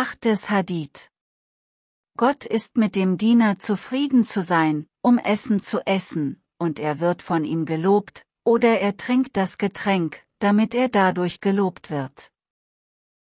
Achtes Hadith. Gott ist mit dem Diener zufrieden zu sein, um Essen zu essen, und er wird von ihm gelobt, oder er trinkt das Getränk, damit er dadurch gelobt wird.